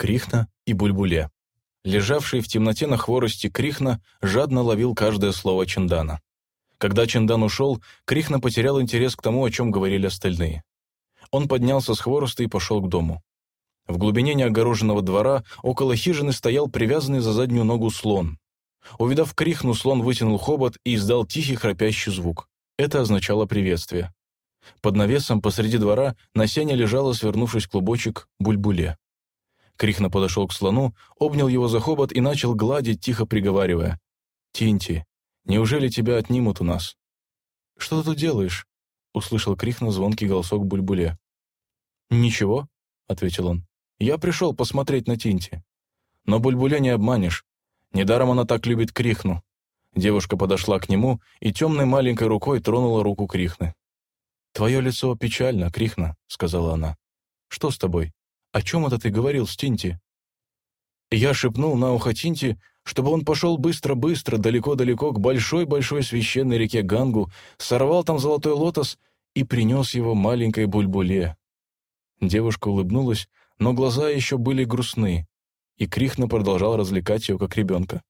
Крихна и Бульбуле. Лежавший в темноте на хворосте Крихна жадно ловил каждое слово Чендана. Когда Чендан ушел, Крихна потерял интерес к тому, о чем говорили остальные. Он поднялся с хвороста и пошел к дому. В глубине неогороженного двора около хижины стоял привязанный за заднюю ногу слон. Увидав Крихну, слон вытянул хобот и издал тихий храпящий звук. Это означало приветствие. Под навесом посреди двора на сене лежала, свернувшись клубочек, бульбуле. Крихна подошел к слону, обнял его за хобот и начал гладить, тихо приговаривая. «Тинти, неужели тебя отнимут у нас?» «Что ты тут делаешь?» — услышал Крихна звонкий голосок Бульбуле. «Ничего», — ответил он. «Я пришел посмотреть на Тинти. Но Бульбуле не обманешь. Недаром она так любит Крихну». Девушка подошла к нему и темной маленькой рукой тронула руку Крихны. «Твое лицо печально, Крихна», — сказала она. «Что с тобой?» «О чем это ты говорил с Тинти?» Я шепнул на ухо Тинти, чтобы он пошел быстро-быстро, далеко-далеко к большой-большой священной реке Гангу, сорвал там золотой лотос и принес его маленькой бульбуле. Девушка улыбнулась, но глаза еще были грустны, и Крихна продолжал развлекать ее, как ребенка.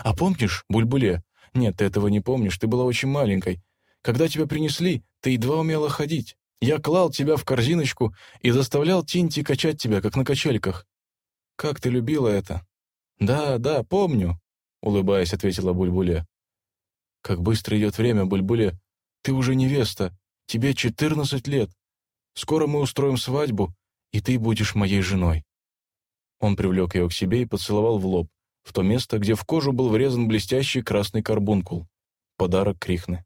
«А помнишь, бульбуле? Нет, ты этого не помнишь, ты была очень маленькой. Когда тебя принесли, ты едва умела ходить. Я клал тебя в корзиночку и заставлял Тинти качать тебя, как на качельках. Как ты любила это?» «Да, да, помню», — улыбаясь, ответила Бульбуле. «Как быстро идет время, Бульбуле. Ты уже невеста, тебе четырнадцать лет. Скоро мы устроим свадьбу, и ты будешь моей женой». Он привлек ее к себе и поцеловал в лоб, в то место, где в кожу был врезан блестящий красный карбункул. Подарок Крихны.